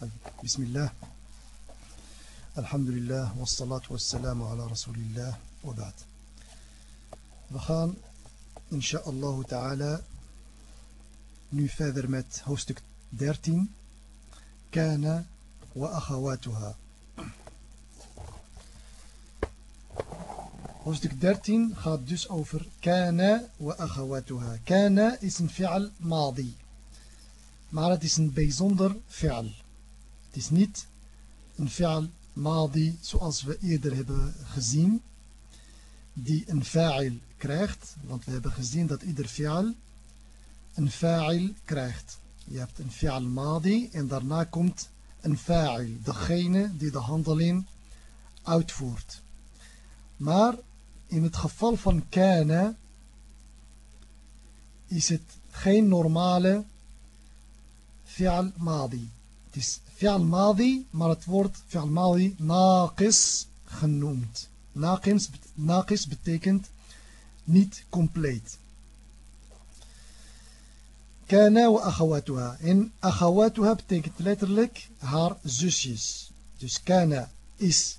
طيب بسم الله. الحمد لله والصلاة والسلام على رسول الله وبعد. بخان إن شاء الله تعالى نو فاذر مت هوستك ديرتين كان وأخواتها هوستك ديرتين خاب دوس أوفر كان وأخواتها كان اسم فعل ماضي معنى اسم بيزندر فعل het is niet een fi'al madi zoals we eerder hebben gezien die een fa'il krijgt want we hebben gezien dat ieder fi'al een fa'il krijgt. Je hebt een fi'al madi en daarna komt een fa'il degene die de handeling uitvoert. Maar in het geval van kana is het geen normale fi'al madi het is fi'al madi, maar het wordt fi'al madi naqis genoemd. Naqis, betekent niet compleet. Kana wa akhawatuha. En akhawatuha betekent letterlijk haar zusjes. Dus kana is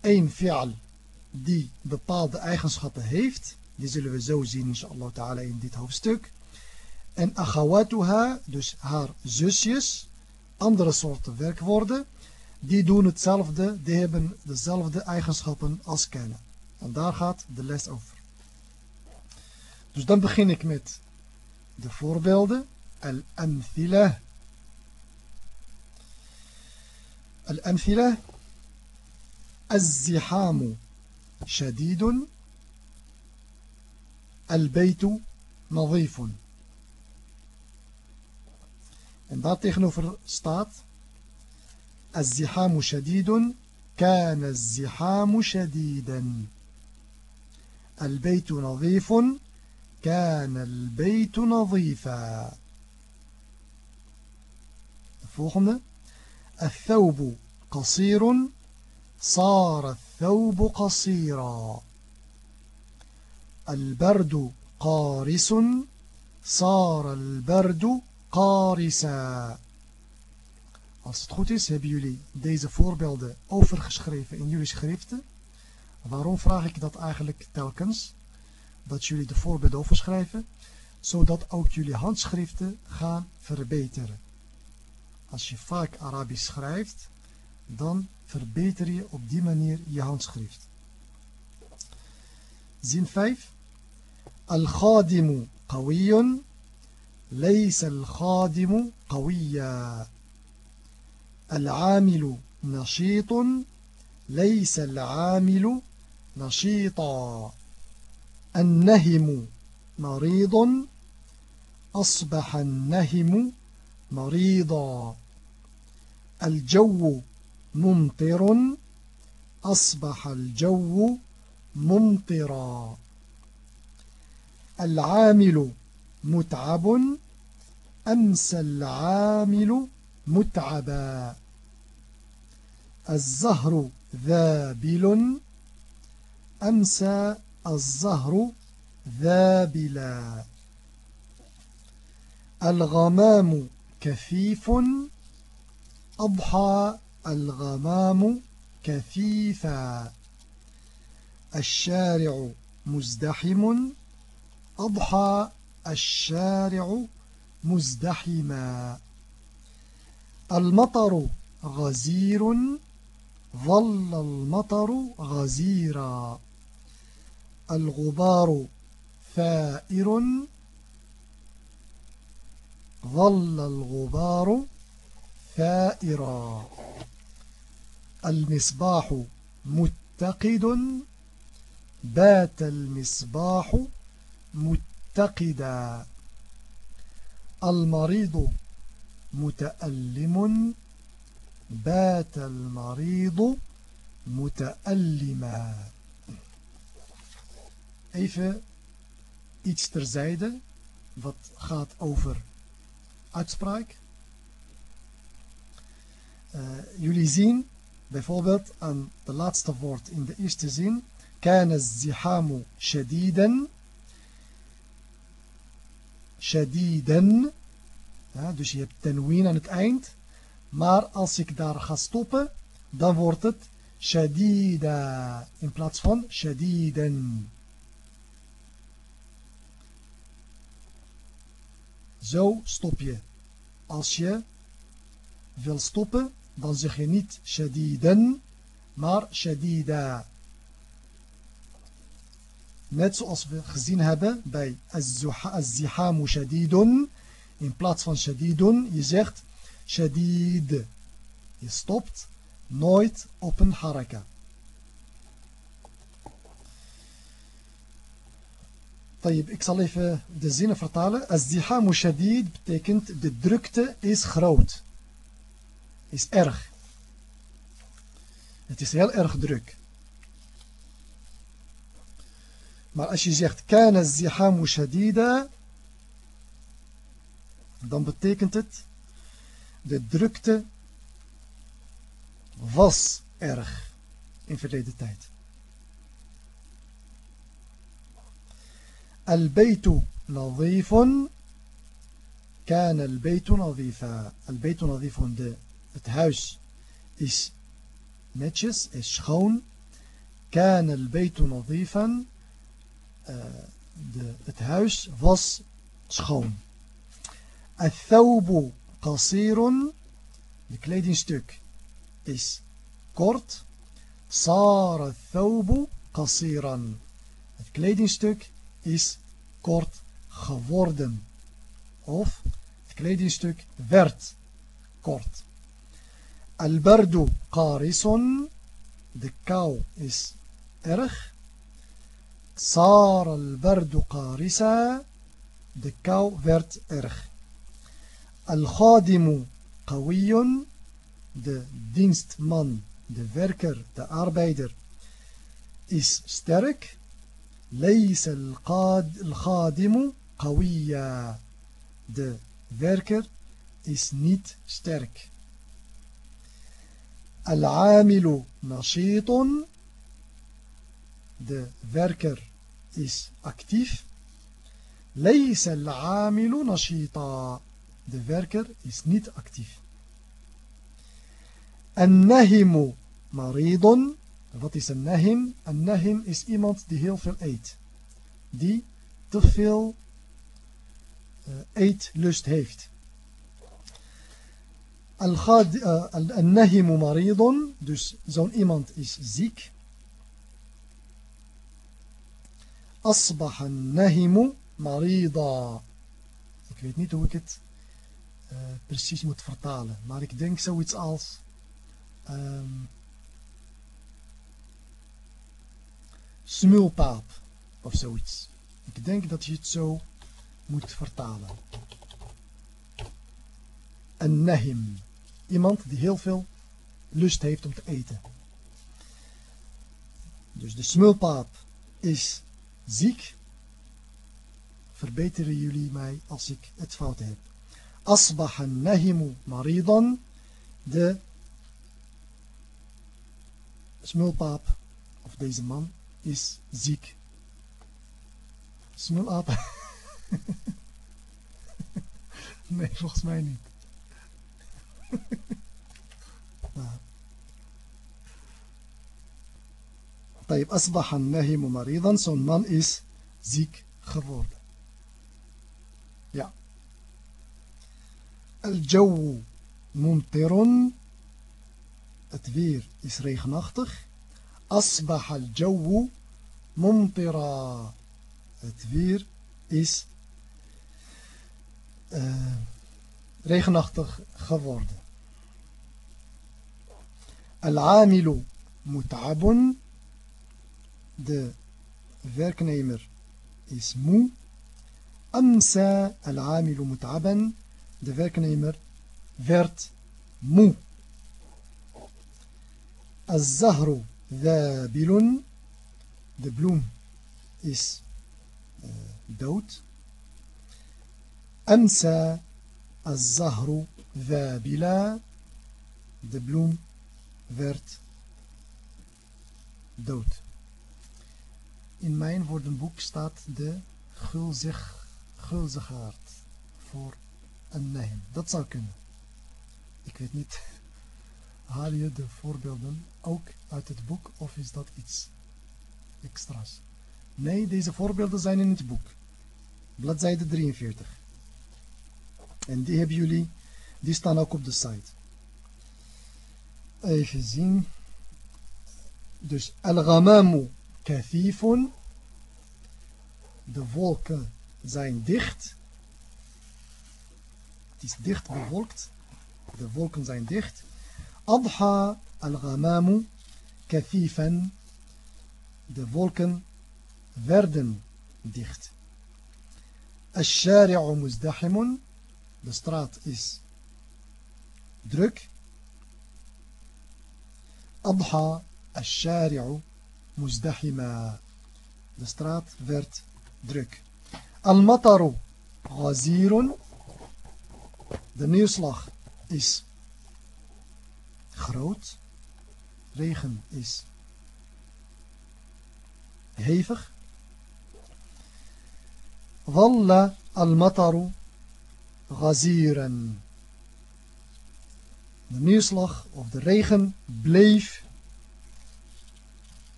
één fi'al die bepaalde eigenschappen heeft. Die zullen we zo zien inshallah ta'ala in dit hoofdstuk. En akhawatuha, dus haar zusjes, andere soorten werkwoorden, die doen hetzelfde, die hebben dezelfde eigenschappen als kennen. En daar gaat de les over. Dus dan begin ik met de voorbeelden. Al-amthila. Al-amthila. الزحام شديد البيت نظيف En daar tegenover staat الزحام شديد كان الزحام شديدا البيت نظيف كان البيت نظيفا volgende. الثوب قصير صار الثوب قصيرا البرد قارس صار البرد Qarisa. Als het goed is, hebben jullie deze voorbeelden overgeschreven in jullie schriften. Waarom vraag ik dat eigenlijk telkens? Dat jullie de voorbeelden overschrijven, zodat ook jullie handschriften gaan verbeteren. Als je vaak Arabisch schrijft, dan verbeter je op die manier je handschrift. Zin 5. Al-Khadimu qawiyun ليس الخادم قويا. العامل نشيط ليس العامل نشيطا. النهم مريض أصبح النهم مريضا. الجو ممطر أصبح الجو ممطرا. العامل متعب أمسى العامل متعبا. الزهر ذابل أمسى الزهر ذابلا. الغمام كثيف أضحى الغمام كثيفا. الشارع مزدحم أضحى الشارع مزدحما. المطر غزير ظل المطر غزيرا. الغبار ثائر ظل الغبار ثائرا. المصباح متقد بات المصباح متقدا المريض متألم بات المريض متألما Even iets terzijde wat gaat over uitspraak. Uh, jullie zien bijvoorbeeld aan de laatste woord in de eerste zin كان الزحام شديدا shadiden. Dus je hebt tenwin aan het eind. Maar als ik daar ga stoppen, dan wordt het shadida in plaats van shadiden. Zo stop je. Als je wil stoppen, dan zeg je niet shadiden, maar shadida. Net zoals we gezien hebben bij az-zihamu shadidun. In plaats van shadidun, je zegt shadid. Je stopt nooit op een haraka. Ik zal even de zinnen vertalen. Az-zihamu shadid betekent de drukte is groot. Is erg. Het is heel erg druk. Maar als je zegt kana zihamu shadida, dan betekent het de drukte was erg in verleden tijd. البيت نظيف كان البيت نظيفا البيت نظيف de het huis is netjes is schoon كان البيت نظيفا Eh, de, het huis was schoon. Athawbu qasirun, de kledingstuk is kort. Sara thawbu qasiran, het kledingstuk is kort geworden. Of het kledingstuk werd kort. Alberdu qarisun, de kou is erg. صار البرد قارسا de kou werd erg الخادم قوي de dienstman de werker de arbeider is sterk ليس الخادم قويا de werker is niet sterk العامل نشيط de werker is actief. ليس العامل نشيطا. De werker is niet actief. النهم مريض. Wat is een nahim? Een nahim is iemand die heel veel eet. Die te veel uh, eetlust heeft. النهم مريض. Dus zo'n iemand is ziek. Asbaha nahimu marida. Ik weet niet hoe ik het eh, precies moet vertalen. Maar ik denk zoiets als... Ehm, smulpaap of zoiets. Ik denk dat je het zo moet vertalen. Een nahim. Iemand die heel veel lust heeft om te eten. Dus de smulpaap is ziek, verbeteren jullie mij als ik het fout heb. Asbaha nahimu maridan, de smulpaap, of deze man, is ziek. Smulaap? nee, volgens mij niet. طيب أصبح النهم مريضا. سون مان إس زيك خبورد يا الجو ممطر. التفير إس ريخ نختخ أصبح الجو ممطرا التفير آه، إس ريخنختخ خبورد العامل متعب. De werknemer is moe. Amsa al-amilu mut'aban. De werknemer werd moe. Az-zahru dhabilun. De bloem is uh, dood. Amsa az-zahru dhabila. De bloem werd dood. In mijn woordenboek staat de gulzig, voor een neem. Dat zou kunnen. Ik weet niet. Haal je de voorbeelden ook uit het boek of is dat iets extra's? Nee, deze voorbeelden zijn in het boek. Bladzijde 43. En die hebben jullie, die staan ook op de site. Even zien. Dus al-ghamamu kathifun. De wolken zijn dicht. Het is dicht bewolkt. De wolken zijn dicht. Adha al-ghamamu kathifan. De wolken werden dicht. Ash-shari'u muzdahimun. De straat is druk. Adha ash-shari'u Muzdahima. De straat werd druk. Al-Mataru Ghazirun. De neerslag is groot. Regen is hevig. Walla al-Mataru De neerslag of de regen bleef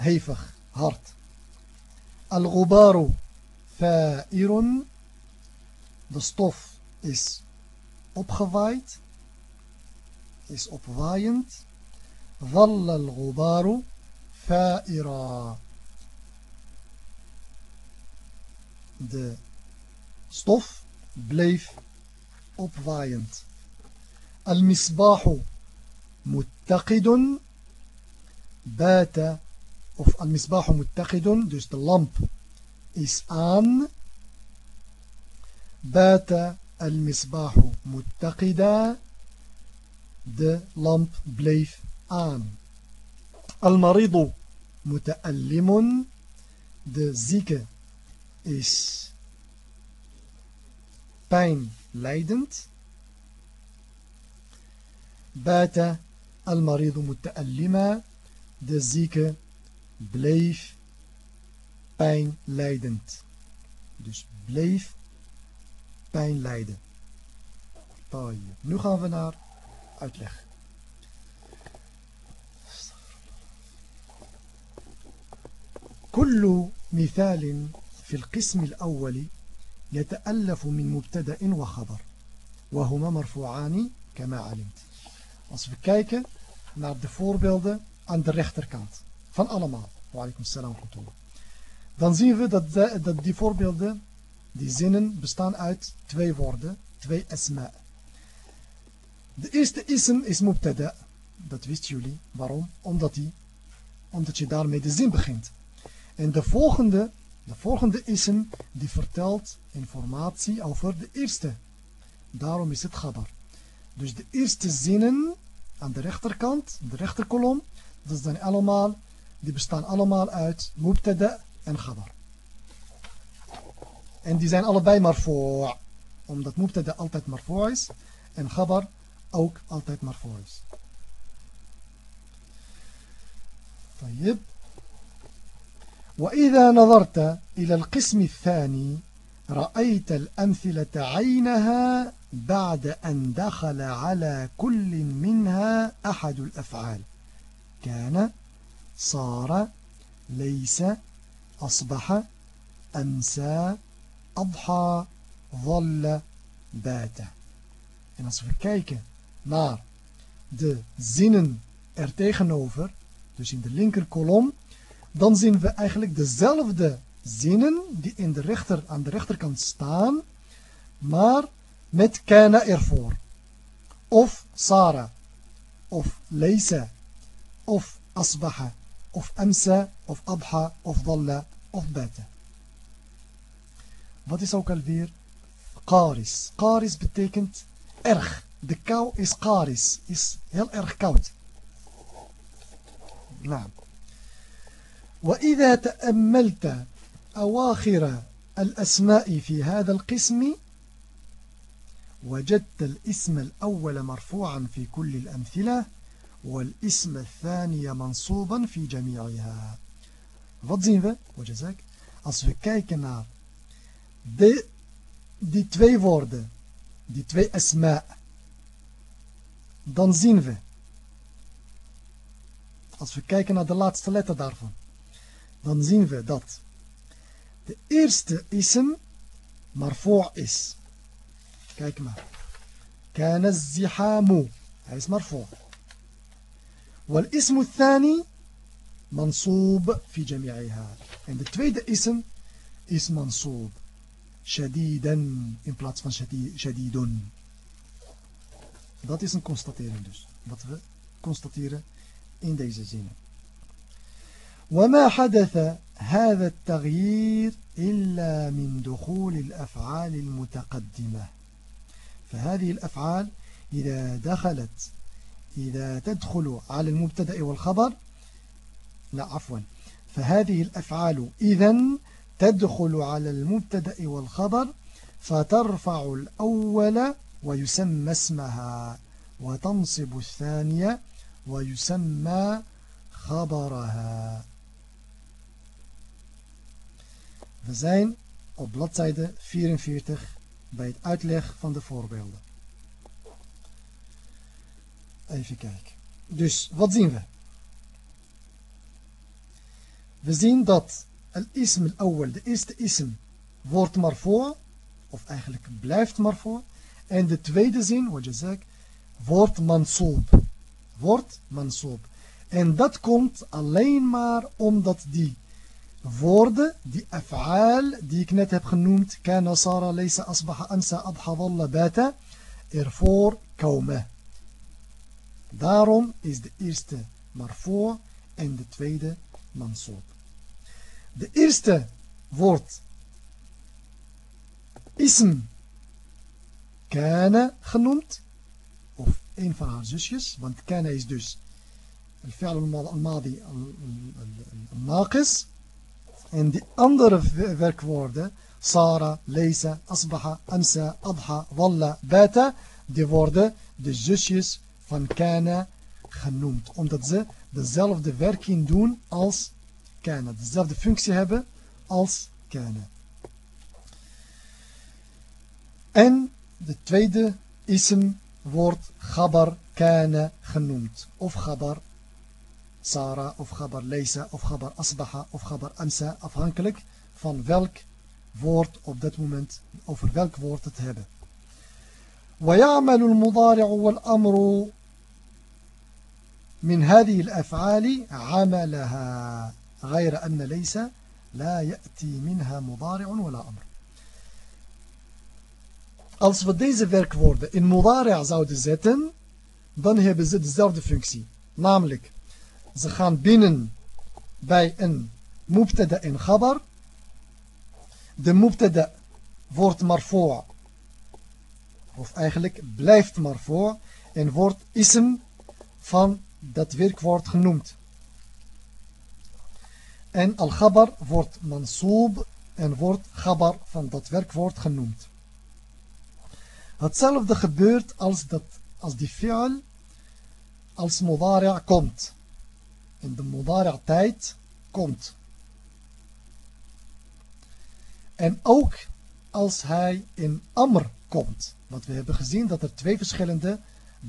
hevig, hard. Al-ghubaru fa'irun. De stof is opgewaaid, is opwaaiend. Dhalla al-ghubaru fa'ira. De stof bleef opwaaiend. Al-misbahu muttaqidun bata of al-misbahu muttaqidun, dus de lamp is aan. Bata al-misbahu muttaqida, de lamp bleef aan. Al-maridu muta'allimun, de zieke is pijnlijdend. Bata al-maridu muta'allima, de zieke bleef pijnlijdend. Dus bleef pijn lijden. Nu gaan we naar uitleg. كل مثال في القسم الأول يتألف من مبتدأ وخبر وهما مرفوعان كما علمت Als we kijken naar de voorbeelden aan de rechterkant van allemaal. Dan zien we dat, dat die voorbeelden, die zinnen bestaan uit twee woorden, twee asma. De eerste ism is mubtada. Dat wisten jullie. Waarom? Omdat, die, omdat je daarmee de zin begint. En de volgende de volgende ism die vertelt informatie over de eerste. Daarom is het gabar. Dus de eerste zinnen aan de rechterkant, de rechterkolom, dat zijn allemaal, die bestaan allemaal uit mubtada en gabar. En die zijn allebei marfu', omdat mubtada altijd marfu' is en gabar ook altijd marfu' is. طيب وإذا نظرت إلى القسم الثاني رأيت الأمثلة عينها بعد أن دخل على كل منها أحد الأفعال كان صار ليس أصبح أمسى أضحى ظل بات En als we kijken naar de zinnen er tegenover, dus in de linker kolom, dan zien we eigenlijk dezelfde zinnen die in de rechter, aan de rechterkant staan, maar met kana ervoor. Of Sara, of Leisa, of Asbaha, Of Amsa, of Abha, of Dalla, of Bata. Wat is ook alweer Qaris? Qaris betekent erg. De kou is Qaris, is heel erg koud. Nou. وإذا تأملت أواخر الأسماء في هذا القسم وجدت الاسم الأول مرفوعا في كل الأمثلة والاسم الثاني منصوبا في جميعها Wat zien we, wajazak, als we kijken naar de, die twee woorden, die twee asma, dan zien we, als we kijken naar de laatste letter daarvan, dan zien we dat de eerste ism marfu' is. Kijk maar. كان الزحام hij is مرفوع والاسم الثاني منصوب في جميعها. En de tweede ism is منصوب. شديدا in plaats van شديد dat is een constatering dus wat we constateren in deze zinnen وما حدث هذا التغيير إلا من دخول الأفعال المتقدمة. فهذه الأفعال إذا دخلت إذا تدخل على المبتدأ والخبر لا عفوا فهذه الأفعال إذا تدخل على المبتدأ والخبر فترفع الأول ويسمى اسمها وتنصب الثانية ويسمى خبرها We zijn op bladzijde 44 bij het uitleg van de voorbeelden. Even kijken. Dus, wat zien we? We zien dat al-ism al-awwal, de eerste ism, wordt voor, of eigenlijk blijft voor. En de tweede zin, wat je zegt, wordt mansoob. Wordt mansoob. En dat komt alleen maar omdat die woorden, die af'aal, die ik net heb genoemd, kana, sara, asbaha, bata, ervoor komen. Daarom is de eerste marfoor en de tweede mansoob. De eerste wordt ism kana genoemd, of een van haar zusjes, want kana is dus الفعل الماضي الناقص En die andere werkwoorden, Sara, Leisa, Asbaha, Amsa, Adha, Walla, Bata, die worden de zusjes van Kana genoemd. Omdat ze dezelfde werking doen als Kana. Dezelfde functie hebben als Kana. En de tweede ism wordt Gabar Kana genoemd. Of Gabar Sara of Gabar Leisa of Gabar Asbaha of Gabar Amsa, afhankelijk van welk woord op dat moment, over welk woord het hebben. ويعمل المضارع والأمر من هذه الأفعال عملها غير أن ليس لا يأتي منها مضارع ولا أمر Als we deze werkwoorden in mudari' zouden zetten, dan hebben ze dezelfde functie. Namelijk, ze gaan binnen bij een mubtada en khabar. De mubtada wordt marfu' of eigenlijk blijft marfu' en wordt ism van dat werkwoord genoemd. En al-khabar wordt mansoob en wordt khabar van dat werkwoord genoemd. Hetzelfde gebeurt als, dat, als die fi'al als mudari' komt in de modara tijd komt. En ook als hij in amr komt. Want we hebben gezien dat er twee verschillende,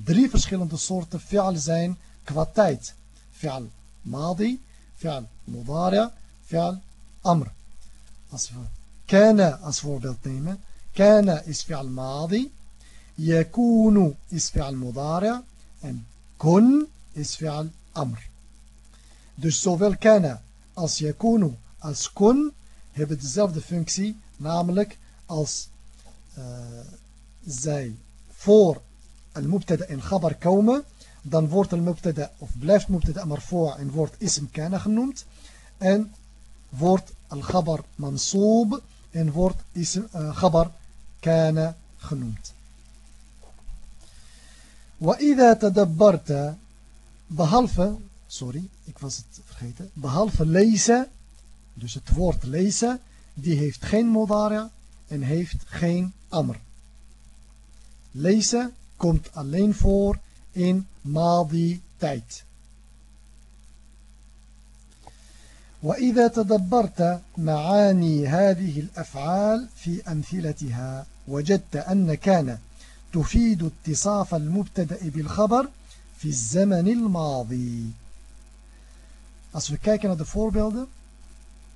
drie verschillende soorten fi'al zijn qua tijd. Fi'al madi, fi'al mudara, fi'al amr. Als we kana als voorbeeld nemen. Kana is fi'al madi. Yakunu is fi'al mudara. En kun is fi'al amr. Dus zowel kana als yakunu als kun hebben dezelfde functie, namelijk als uh, zij voor al-mubtada en khabar komen, dan wordt al-mubtada of blijft mubtada marfu' en wordt ism kana genoemd en wordt al-khabar mansoob en wordt ism, uh, khabar kana genoemd. وإذا تدبرت behalve sorry, ik was het vergeten, behalve lezen, dus het woord lezen, die heeft geen modara en heeft geen amr. Lezen komt alleen voor in madi tijd. وإذا تدبرت معاني هذه الأفعال في أمثلتها وجدت أن كان تفيد اتصاف المبتدأ بالخبر في الزمن الماضي Als we kijken naar de voorbeelden,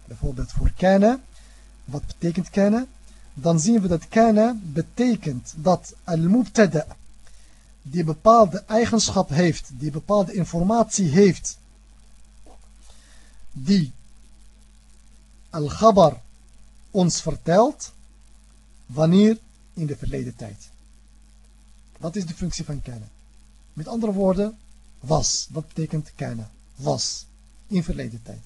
bijvoorbeeld voor kana, wat betekent kana? Dan zien we dat kana betekent dat al-mubtada die bepaalde eigenschap heeft, die bepaalde informatie heeft, die al-ghabar ons vertelt, wanneer in de verleden tijd. Dat is de functie van kana. Met andere woorden, was. Dat betekent kana. Was. In verleden tijd.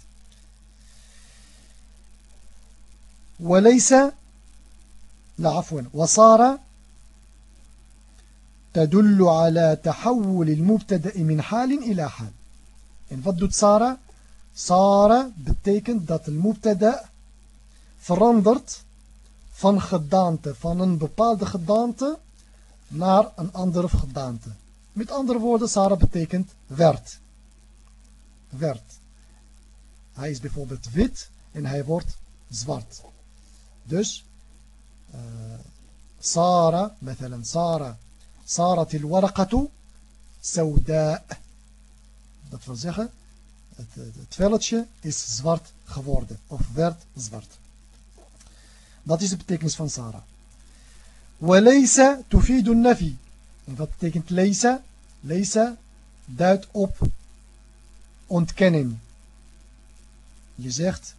وليس لا عفوا وصار تدل على تحول المبتدا من حال إلى حال en wat doet Sara? Sara betekent dat de mubtada verandert van gedaante, van een bepaalde gedaante naar een andere gedaante. Met andere woorden, Sarah betekent werd. Werd. Hij is bijvoorbeeld wit en hij wordt zwart. Dus, uh, Sarah, مثلا صارت il warakatu sauda. Dat wil zeggen, het, het velletje is zwart geworden of werd zwart. Dat is de betekenis van Sarah. Walaysa tufidun nafi. En wat betekent lezen leysa duidt op ontkenning. Je zegt,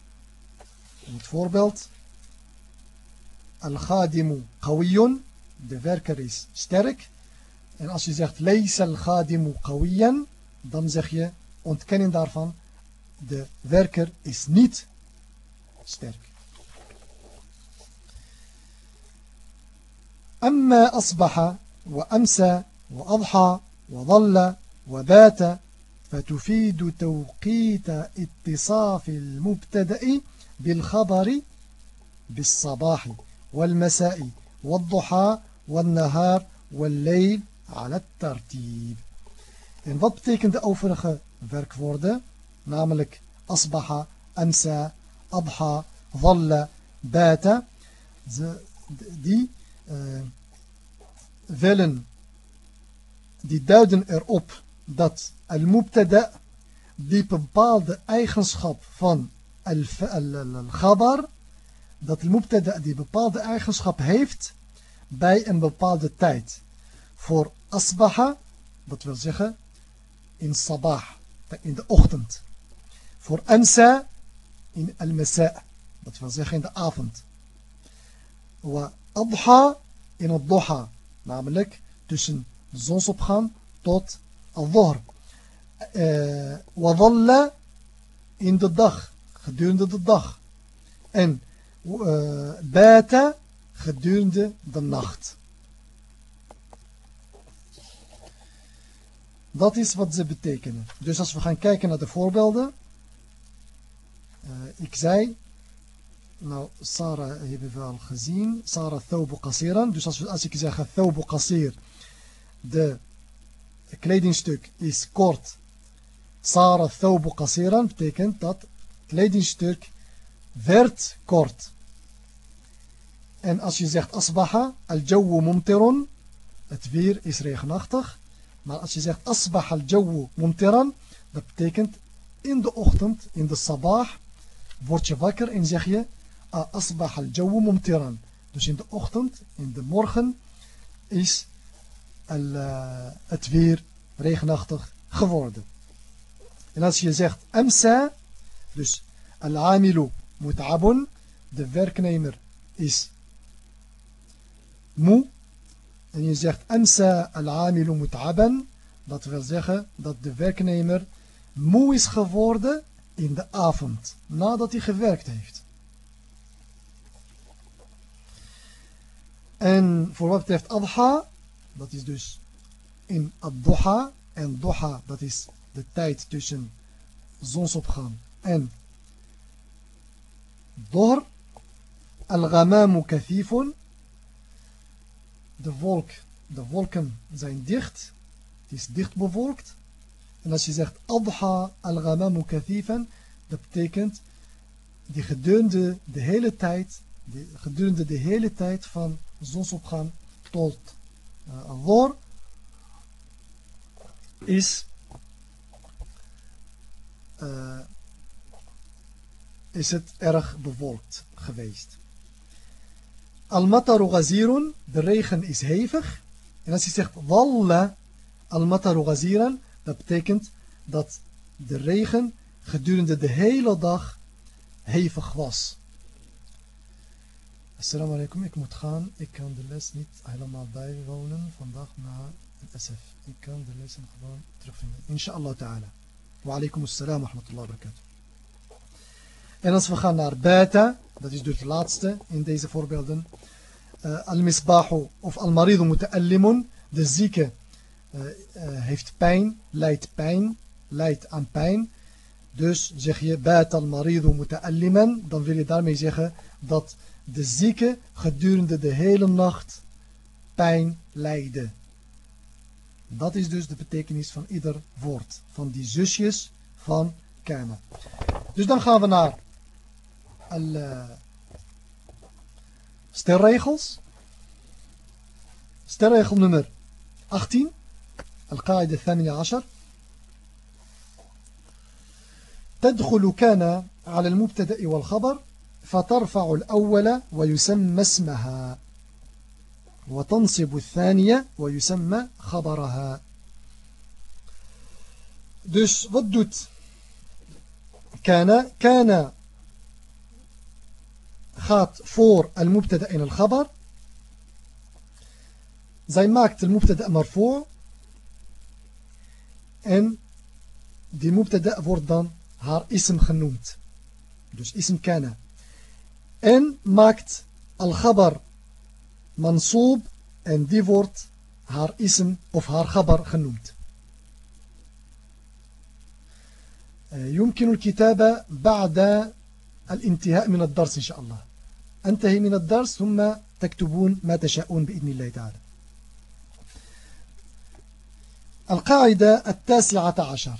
in het voorbeeld, Al-Khadimu de werker is sterk. En als je zegt Lees al-Khadimu qawiyan. Dan zeg je ontkenning daarvan. De werker is niet sterk. أما أصبح وأمسى وأضحى وظل وبات فتفيد توقيت اتصاف المبتدأ بالخبر بالصباح والمساء والضحى والنهار والليل ala tartib. En wat betekent de overige werkwoorden? Namelijk asbaha, amsa, abha, dhalla, bata. Ze, die uh, vellen, die duiden erop dat al-mubtada die bepaalde eigenschap van al-ghabar, dat al-mubtada die bepaalde eigenschap heeft bij een bepaalde tijd. Voor asbaha, dat wil zeggen in sabah, in de ochtend. Voor amsa in al-masa, dat wil zeggen in de avond. Wa adha in het doha, namelijk tussen zonsopgang tot al-dhuhr. Uh, wadalla in de dag, gedurende de dag. En bata gedurende de nacht. Dat is wat ze betekenen. Dus als we gaan kijken naar de voorbeelden. Uh, ik zei nou, Sarah hebben we al gezien. Sarah thawbu qasiran. Dus als, als ik zeg thawbu de kledingstuk is kort. Sarah thawbu qasiran betekent dat kledingstuk werd kort. En als je zegt asbaha, al-jawu mumtirun, het weer is regenachtig. Maar als je zegt asbaha al-jawu mumtiran, dat betekent in de ochtend, in de sabah, word je wakker en zeg je أصبح الجو ممطرا dus in de ochtend, in de morgen is het weer regenachtig geworden. En als je zegt amsa, dus al-amilu mut'abun, de werknemer is moe. En je zegt amsa al-amilu mut'aban, dat wil zeggen dat de werknemer moe is geworden in de avond, nadat hij gewerkt heeft. En voor wat betreft adha, dat is dus in ad-duha. En duha, dat is de tijd tussen zonsopgang en dohr. Al-ghamamu kathifun. De de wolken zijn dicht. Het is dicht bewolkt. En als je zegt adha al-ghamamu kathifan, dat betekent die gedurende de hele tijd, gedurende de hele tijd van zonsopgang tot uh, is uh, is het erg bewolkt geweest. Hevig. En als je zegt walla al-mataru ghaziran, dat betekent dat de regen gedurende de hele dag hevig was. Assalamu alaikum, ik moet gaan. Ik kan de les niet helemaal bijwonen vandaag het SF. Ik kan de lessen gewoon terugvinden. Inshallah ta'ala. Wa alaikum assalam wa rahmatullahi wa barakatuh. En als we gaan naar beta, dat is dus de laatste in deze voorbeelden. Uh, al-misbahu of al-maridu muta'allimun, de zieke uh, uh, heeft pijn, lijdt pijn, lijdt aan pijn. Dus zeg je bata al-maridu muta'alliman, dan wil je daarmee zeggen dat de zieke gedurende de hele nacht pijn lijde. Dat is dus de betekenis van ieder woord. Van die zusjes van kana. Dus dan gaan we naar sterregels. Sterregel nummer 18. القاعدة الثانية عشر تدخل كان على المبتدأ والخبر فترفع الأول ويسمى اسمها وتنصب الثانية ويسمى خبرها Dus wat doet كان كان gaat voor al-mubtada en al-khabar. Zij maakt al-mubtada marfu' en die mubtada wordt dan haar ism genoemd. Dus ism kana. En maakt al-khabar mansoob en die wordt haar ism of haar khabar genoemd. يمكن الكتابة بعد الانتهاء من الدرس إن شاء الله. أنتهي من الدرس ثم تكتبون ما تشاءون بإذن الله تعالى. القاعدة التاسعة عشر.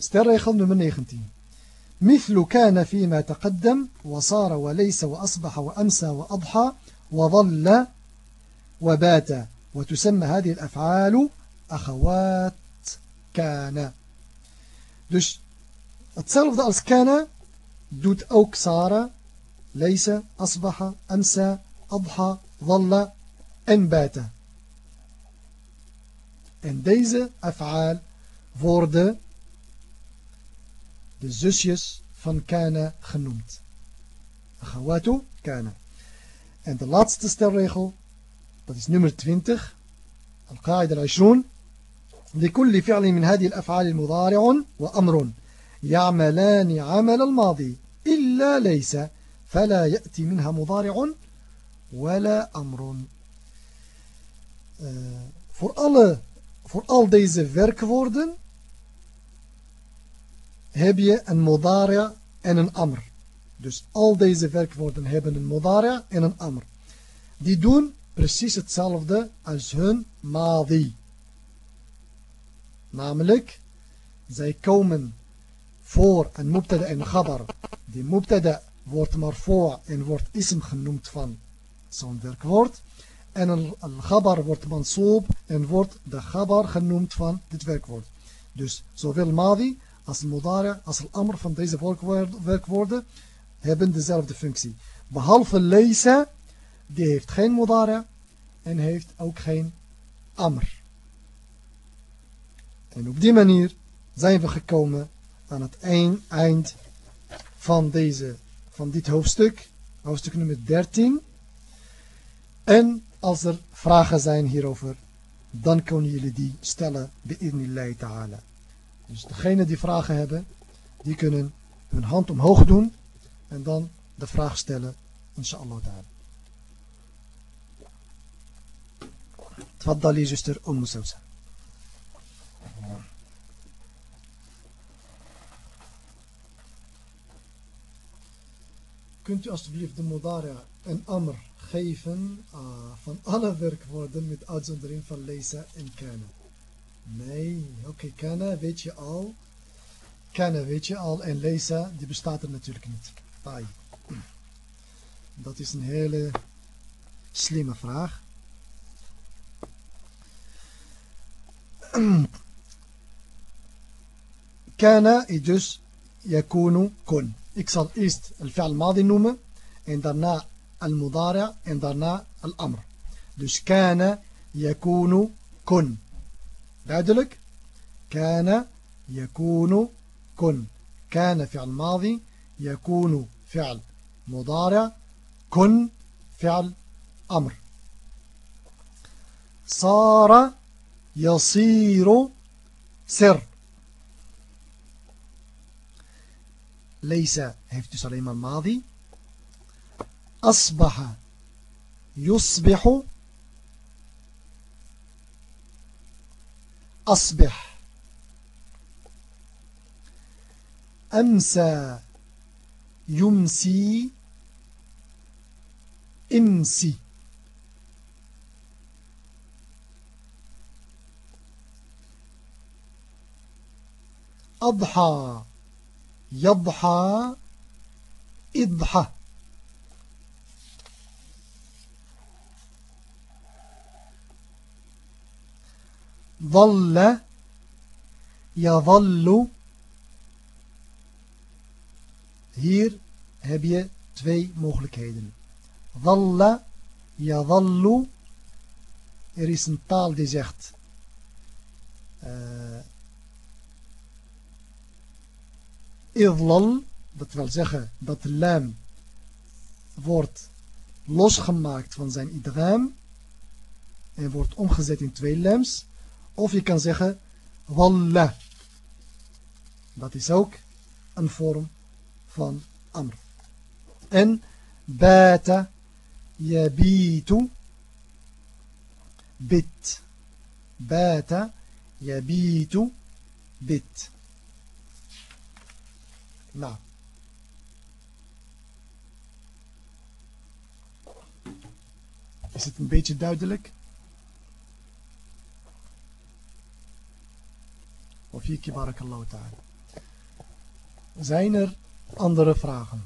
sterregel nummer 19 مثل كان فيما تقدم وصار وليس وأصبح وأمسى وأضحى وظل وبات. وتسمى هذه الأفعال أخوات كان. dus hetzelfde als kana doet ook Sara, Leisa, Asbaha, Amsa, Adha, Dhalla en Bata. En deze af'aal worden de zusjes van Kana genoemd. Akhawatu Kana. En de laatste stelregel, dat is nummer 20. القاعدة العشرون لكل فعل من هذه الأفعال مضارع وأمر يعملان عمل الماضي إلا ليس فلا يأتي منها مضارع ولا أمر uh, voor, alle, voor al deze werkwoorden heb je een modara en een amr. Dus al deze werkwoorden hebben een modara en een amr. Die doen precies hetzelfde als hun madi. Namelijk, zij komen voor een mubtada en khabar. Die mubtada wordt marfu' en wordt ism genoemd van zo'n werkwoord. En een khabar wordt mansoob en wordt de khabar genoemd van dit werkwoord. Dus zowel madi als el mudari als el amr van deze werkwoorden hebben dezelfde functie. Behalve leisa, die heeft geen mudari en heeft ook geen amr. En op die manier zijn we gekomen aan het eind van, deze, van dit hoofdstuk, hoofdstuk nummer 13. En als er vragen zijn hierover, dan kunnen jullie die stellen bi'idnillahi ta'ala. Dus degene die vragen hebben, die kunnen hun hand omhoog doen en dan de vraag stellen, inshallah ta'ala. تفضلي zuster Umm Sousa. Kunt u alsjeblieft de modara en amr geven uh, van alle werkwoorden met uitzondering van lezen en kennen? Nee, oké, kana weet je al. Kana weet je al en lezen, die bestaat er natuurlijk niet. Tai. Dat is een hele slimme vraag. Kana is dus yakunu kun. Ik zal eerst al-fi'al madi noemen en daarna al-mudari' en daarna al-amr. Dus kana yakunu kun. Duidelijk? Kana yakunu kun. كان فعل ماضي يكون فعل مضارع كن فعل أمر صار يصير سر ليس heeft dus alleen أصبح يصبح أصبح أمسى يمسي إمسي. أضحى يضحى اضحى ظل يظل Hier heb je twee mogelijkheden. Dhalla, yadhallu. Er is een taal die zegt... Uh, idlal, dat wil zeggen dat de lam wordt losgemaakt van zijn idgham en wordt omgezet in twee lams. Of je kan zeggen dhalla. Dat is ook een vorm van amr. En bata yabitu bit. Bata yabitu bit. Nou. Is het een beetje duidelijk? Of je barakallahu ta'ala. Zijn er andere vragen?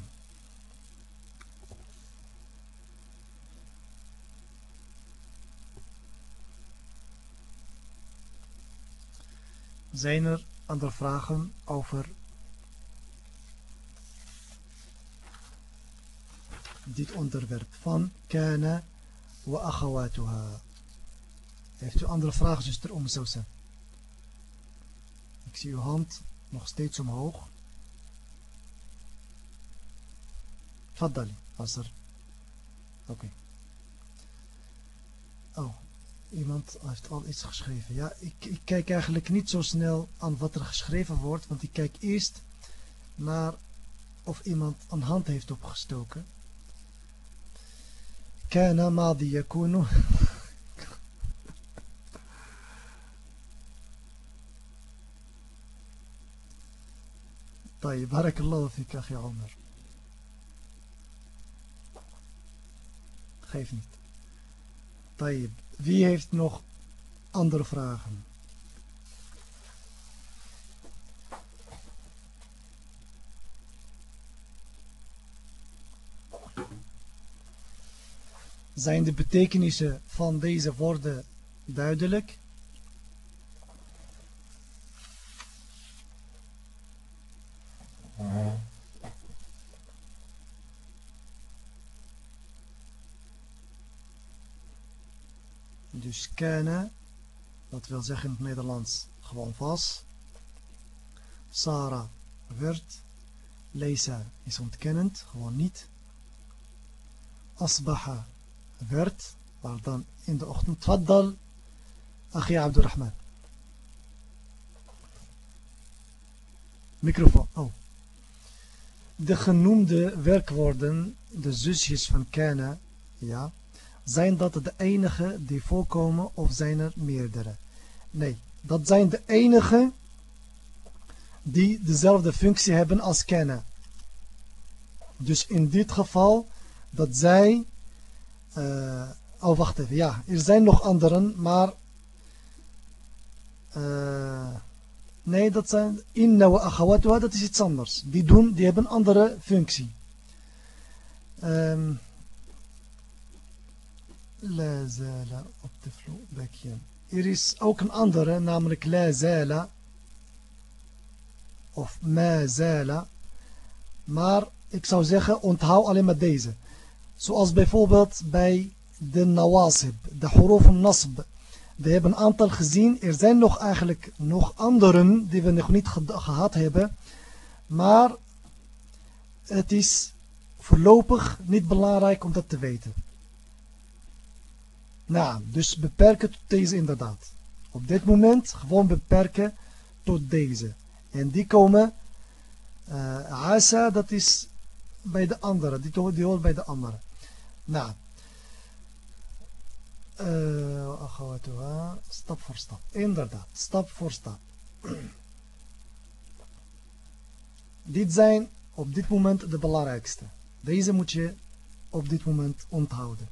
Zijn er andere vragen over dit onderwerp van kana wa akhawatuha. Heeft u andere vragen, zuster Om Ik zie uw hand nog steeds omhoog. Faddali, was er... Oké. Oh, iemand heeft al iets geschreven. Ja, ik, ik, kijk eigenlijk niet zo snel aan wat er geschreven wordt, want ik kijk eerst naar of iemand een hand heeft opgestoken. كان ماضي يكون. طيب بارك الله فيك أخي عمر. خايف نيت. طيب في هيفت نوخ andere vragen؟ Zijn de betekenissen van deze woorden duidelijk? Dus kana, dat wil zeggen in het Nederlands gewoon was. Sarah werd. Leisa is ontkennend, gewoon niet. Asbaha werd, maar dan in de ochtend. Tfaddal, Achia Abdurrahman. Microfoon, oh. De genoemde werkwoorden, de zusjes van kana, ja, zijn dat de enige die voorkomen of zijn er meerdere? Nee, dat zijn de enige die dezelfde functie hebben als kennen. Dus in dit geval dat zij... Uh, oh, wacht even. Ja, er zijn nog anderen, maar... Uh, nee, dat zijn... Inna wa akhawatuha, dat is iets anders. Die, doen, die hebben een andere functie. Um, La zala op de. Er is ook een andere, namelijk la zala. Of ma zala. Maar ik zou zeggen, onthoud alleen maar deze. Zoals bijvoorbeeld bij de nawasib, de huruf nasb. We hebben een aantal gezien. Er zijn nog eigenlijk nog anderen die we nog niet gehad hebben. Maar het is voorlopig niet belangrijk om dat te weten. Nou, dus beperken tot deze inderdaad. Op dit moment gewoon beperken tot deze. En die komen, uh, asa dat is bij de andere, die, die hoort bij de andere. Nou, uh, stap voor stap. Inderdaad, stap voor stap. Dit zijn op dit moment de belangrijkste. Deze moet je op dit moment onthouden.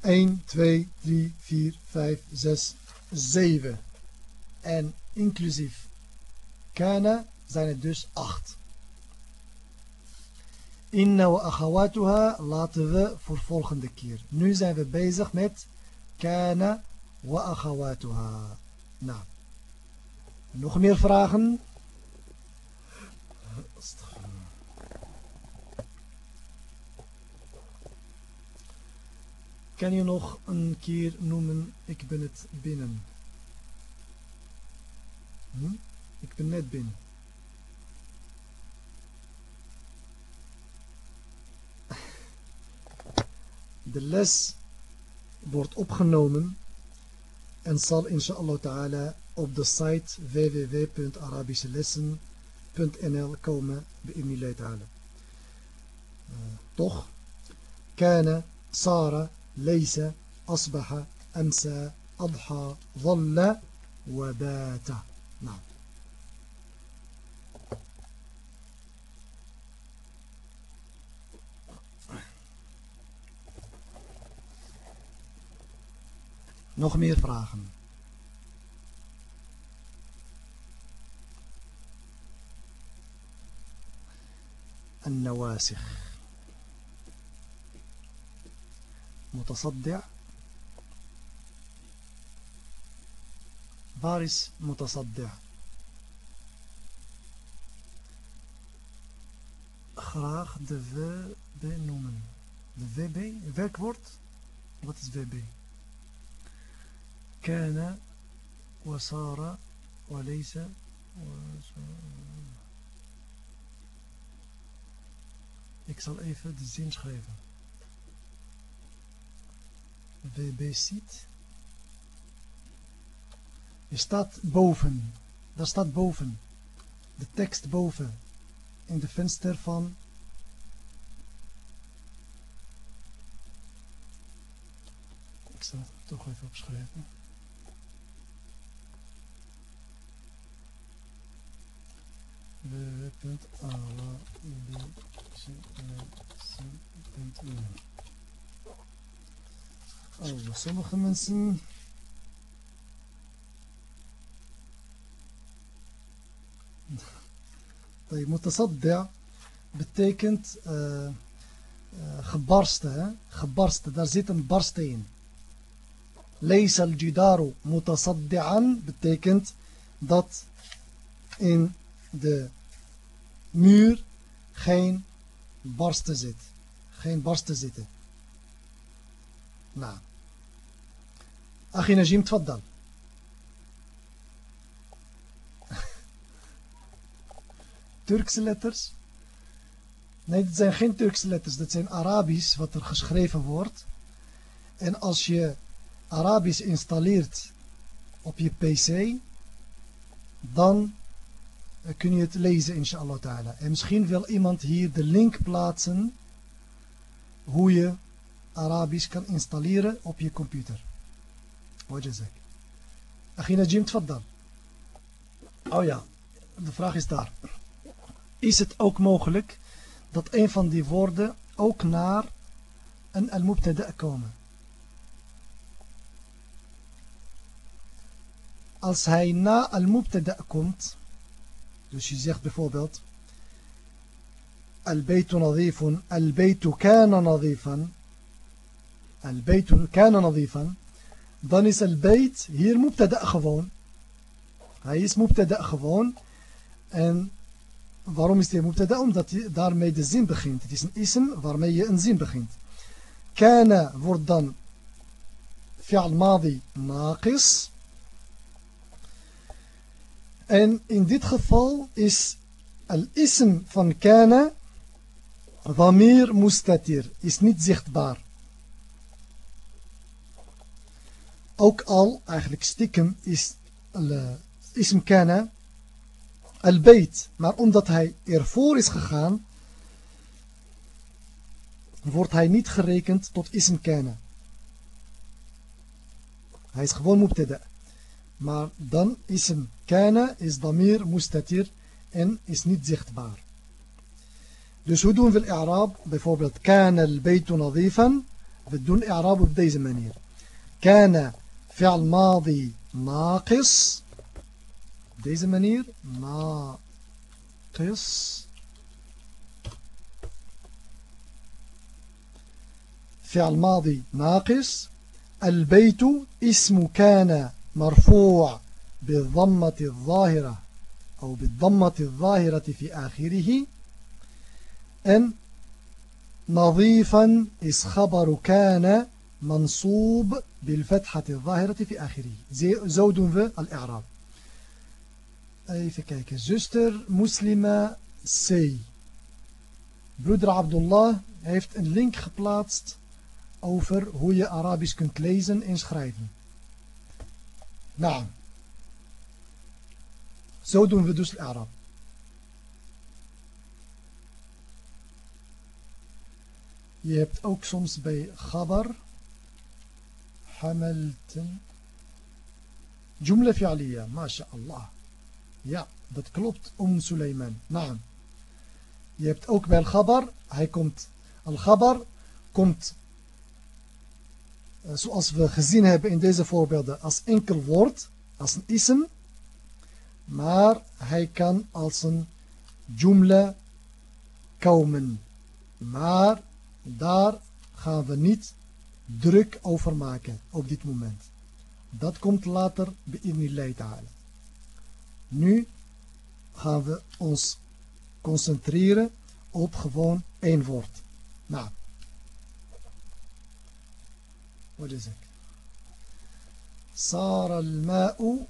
Eén, twee, drie, vier, vijf, zes, zeven. En inclusief kana zijn het dus acht. Inna wa akhawatuha laten we voor volgende keer. Nu zijn we bezig met kana wa akhawatuha. Nou, nog meer vragen? Kan je nog een keer noemen, ik ben het binnen. Hm? Ik ben net binnen. De les wordt opgenomen en zal inshallah ta'ala op de site www.arabischelessen.nl komen bi'imnillah eh, ta'ala. Toch? Kana, Sara, ليس أصبح أمسى أضحى ظل وبات. نعم. Nog meer vragen? النواسخ. متصدع بارس متصدع graag de VB noemen. De VB, werkwoord? Wat is VB? كان وصار وليس Ik zal even de zin schrijven. Ziet. Er staat boven. Daar staat boven. De tekst boven. In de venster van Ik zal het toch even opschrijven. www.arabc.nl Oh, sommige mensen... Mutasaddia betekent uh, uh, gebarsten. Gebarsten, daar zit een barsten in. Lees al jidaru mutasaddian betekent dat in de muur geen barsten zit. Geen barsten zitten. Nou. أخي نجيم تفضل Turkse letters? Nee, dit zijn geen Turkse letters. Dat zijn Arabisch wat er geschreven wordt. En als je Arabisch installeert op je pc, dan kun je het lezen inshallah ta'ala. En misschien wil iemand hier de link plaatsen hoe je Arabisch kan installeren op je computer. وجزاك أخي نجيم تفضل Oh ja, de vraag is daar. Is het ook mogelijk dat een van die woorden ook naar een al-mubtada komen? als hij na al-mubtada komt, dus je zegt bijvoorbeeld البيت نظيف البيت كان نظيفا البيت كان نظيفا dan is al-beit hier mubtada gewoon. Hij is mubtada gewoon. En waarom is hij mubtada? Omdat hij daarmee de zin begint. Het is een ism waarmee je een zin begint. Kana wordt dan fi'al madi. En in dit geval is al-ism van kana dhamir mustatir. Is niet zichtbaar. Ook al, eigenlijk stiekem, is ism kana al-bayt. Maar omdat hij ervoor is gegaan, wordt hij niet gerekend tot ism kana. Hij is gewoon mubtada. Maar dan ism kana is damir mustatir en is niet zichtbaar. Dus hoe doen we i'raab? Bijvoorbeeld, kana al-baytu. We doen i'raab op deze manier. Kana madi naqis. Op deze manier. Naqis. فعل ماضي ناقص البيت اسم كان مرفوع بالضمة الظاهرة أو بالضمة الظاهرة في آخره En نظيفا is خبر كان منصوب بالفتحة الظاهرة في آخره zo doen we al-i'raab even kijken zuster muslima C broeder Abdullah heeft een link geplaatst over hoe je Arabisch kunt lezen en schrijven nou zo doen we dus al-i'raab Je hebt ook soms bij Gabar Hamelten Jumla fi'aliyya, masha'Allah. Ja, dat klopt, Om Suleiman. Naam. Je hebt ook bij Al-Ghabar, hij komt, Al-Ghabar komt, zoals we gezien hebben in deze voorbeelden, als enkel woord, als een ism, maar hij kan als een jumla komen. Maar daar gaan we niet druk over maken op dit moment. Dat komt later bij halen. Nu gaan we ons concentreren op gewoon één woord. Nou, wat is het? Sara al-ma'u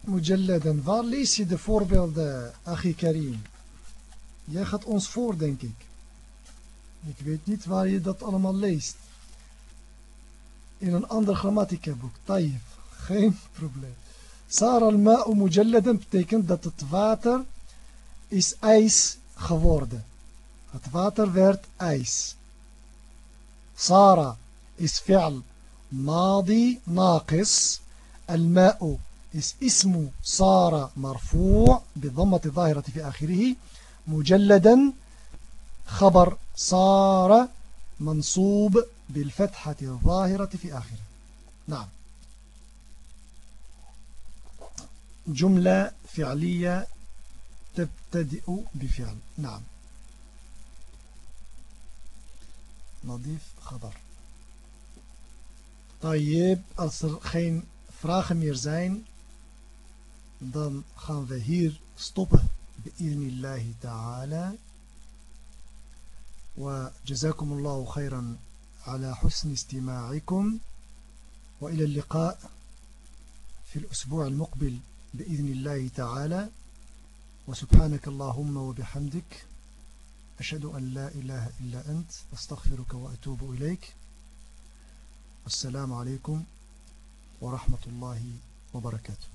mujalladan. Waar lees je de voorbeelden, Karim? Jij gaat ons voor, denk ik. Ik weet niet waar je dat allemaal leest. In een ander grammatica boek. Tayyip. Geen probleem. Sar al-ma'u mujalladan betekent dat het water is ijs geworden. Het water werd ijs. Sara is fi'al madi naqis. الماء is اسم صار مرفوع بالضمة الظاهرة في آخره مجلدا خبر صار منصوب بالفتحة الظاهرة في آخره. نعم. جملة فعلية تبتدئ بفعل. نعم. نضيف خبر. طيب als er geen vragen meer zijn dan gaan we hier stoppen بإذن الله تعالى. وجزاكم الله خيرا على حسن استماعكم وإلى اللقاء في الأسبوع المقبل بإذن الله تعالى. وسبحانك اللهم وبحمدك أشهد أن لا إله إلا أنت أستغفرك وأتوب إليك. والسلام عليكم ورحمة الله وبركاته.